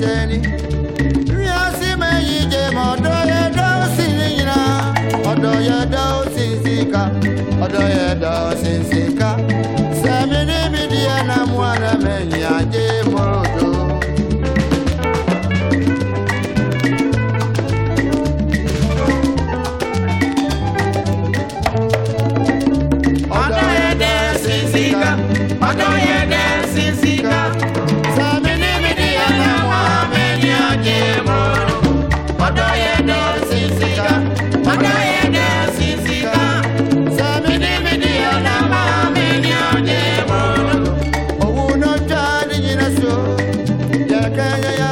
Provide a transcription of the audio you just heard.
jẹni. rí ọsí mẹ́yìn jẹ mọ́ ọ̀dọ́ yẹn dá ó sì níyìnà ọ̀dọ́ yẹn dá ó sì ń sìnká ọ̀dọ́ yẹn dá ó sì ń sìnká. ya, ya, ya.